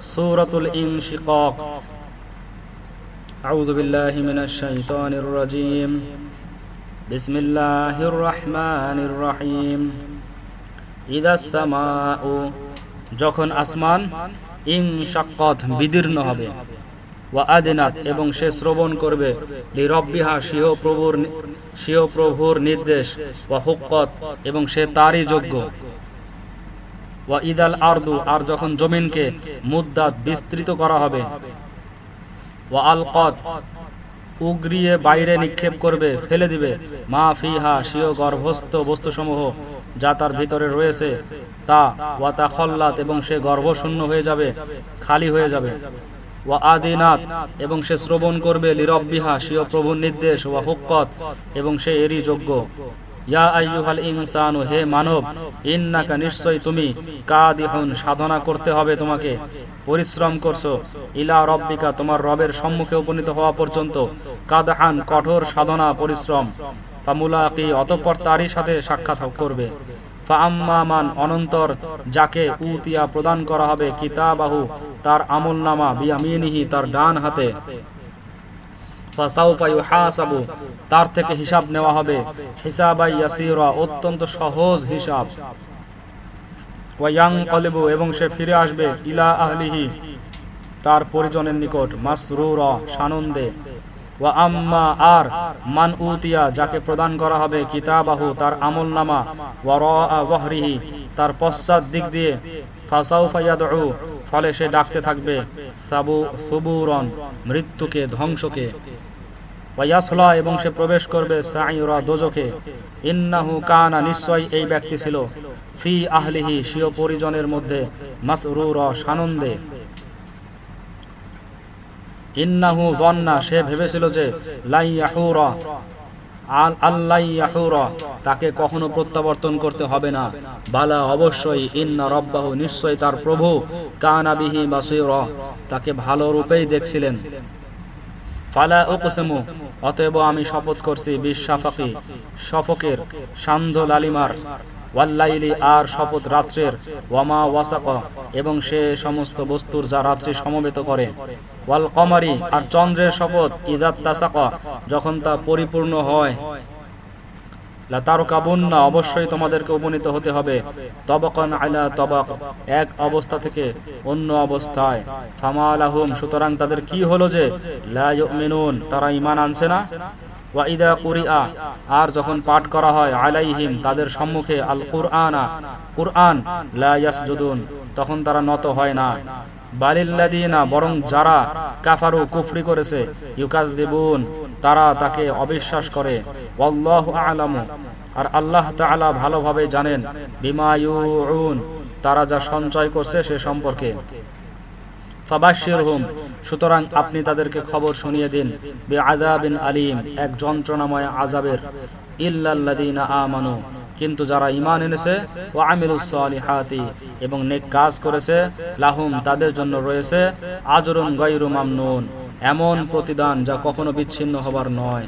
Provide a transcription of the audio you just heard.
সূরাতুল ইনশিকাক। আউযু বিল্লাহি মিনাশ শাইতানির রাজীম। বিসমিল্লাহির রহমানির রাহিম। ইদাস সামাউ। যখন আসমান ইনশাক্কাত বিদীর্ণ হবে, ওয়া আদিনাত, এবং সে শ্রবণ করবে, লিরব্বিহা সিহ প্রভুর সিহ প্রভুর নির্দেশ, ওয়া হুক্কত, এবং সে তারই যোগ্য। ওয়া ইদাল আরদু, আর যখন জমিনকে মুদ্দাত বিস্তৃত করা হবে। ওয়া আলকত, উগরিয়ে বাইরে নিক্ষেপ করবে, ফেলে দিবে। মা ফিহা সিও গর্ভস্থ বস্তুসমূহ যা তার ভিতরে রয়েছে, তা ওয়াতা খল্লাত, এবং সে গর্ভশূন্য হয়ে যাবে, খালি হয়ে যাবে। ওয়া আদিনাত, এবং সে শ্রবণ করবে লিরব্বিহা সিও প্রভুর নির্দেশ। ওয়া হুক্কত, এবং সে এরই যোগ্য। ইয়া আইয়ুহাল ইনসানু, হে মানব, ইন্নাকা নিশ্চয় তুমি কাদিহুন, সাধনা করতে হবে তোমাকে, পরিশ্রম করছ। ইলা রব্বিকা, তোমার রবের সম্মুখে উপনীত হওয়া পর্যন্ত, কাদহান, কঠোর সাধনা, পরিশ্রম। ফামুলাকি, অতঃপর তারই সাথে সাক্ষাৎ করবে। ফাম্মামান অনন্তর যাকে উতিয়া প্রদান করা হবে, কিতাবাহু, তার আমল নামা বিয়ামিনিহি, তার ডান হাতে। তার থেকে হিসাব নেওয়া হবে। হিসাবাই অত্যন্ত সহজ হিসাব। ওয়াং কলেবু এবং সে ফিরে আসবে ইলা আহলিহি, তার পরিজনের নিকট, মাসরুর, সানন্দে। ওয়া আম্মা আর, মান উতিয়া, যাকে প্রদান করা হবে কিতাবাহু, তার আমল নামা ওয়ারিহি তার পশ্চাৎ দিক দিয়ে ফলে সে ডাকতে থাকবে, সাবু, সুবুরন, মৃত্যুকে, ধ্বংসকে। ওয়াসলা এবং সে প্রবেশ করবে সাইরা দোজকে ইন্নাহু কানা নিশ্চয় এই ব্যক্তি ছিল। ফি আহলিহি সিও পরিজনের মধ্যে, মাসরুর, সানন্দে। ইন্নাহু দন্না, সে ভেবেছিল যে লাইয়াহুরা, আল আল্লাইয়াহুরা, তাকে কখনো প্রত্যাবর্তন করতে হবে না। বালা, অবশ্যই, ইন্না রব্বাহু, নিশ্চয় তার প্রভু কানাবিহি বাসিরা, তাকে ভালো রূপেই দেখছিলেন। ফালা উকসেমু, অতএব আমি শপথ করছি বিশ্বাফাকি শফকের সান্ধ্য লালিমার ওয়াল্লাইলি আর শপথ রাত্রের, ওয়ামা ওয়াসাক, এবং সে সমস্ত বস্তুর যা রাত্রি সমবেত করে। ওয়াল কমারি আর চন্দ্রের শপথ ইদাত তাসাক, যখন তা পরিপূর্ণ হয়। লাতারকাবুন্না অবশ্যই তোমাদেরকে উপনীত হতে হবে। তবকান আলা তবক, এক অবস্থা থেকে অন্য অবস্থায়। ফামালাহুম সুতরাং তাদের কি হলো যে, লা তারা ইমান আনছে না? আর যখন পাঠ করা হয় আলাইহিম, তাদের সম্মুখে আল কুরআনা কুরআন লাইয়াসুদুন তখন তারা নত হয় না। বালিল্লাদিনা বরং যারা কাফারু, কুফরি করেছে ইউকাযিবুন তারা তাকে অবিশ্বাস করে। ওয়াল্লাহু আ'লামু, আর আল্লাহ তাআলা ভালোভাবে জানেন। বিমা তারা যা সঞ্চয় করছে সে সম্পর্কে। ফাবাশিরহুম সুতরাং আপনি তাদেরকে খবর শুনিয়ে দিন। বে আজাবিন আলিম, এক যন্ত্রণাময় আজাবের ইল্লাল্লাযিনা আমানু, কিন্তু যারা ইমান এনেছে ও সালিহাতি, এবং নেক কাজ করেছে, লাহুম তাদের জন্য রয়েছে আজরুন গাইরুম মামনুন, এমন প্রতিদান যা কখনো বিচ্ছিন্ন হবার নয়।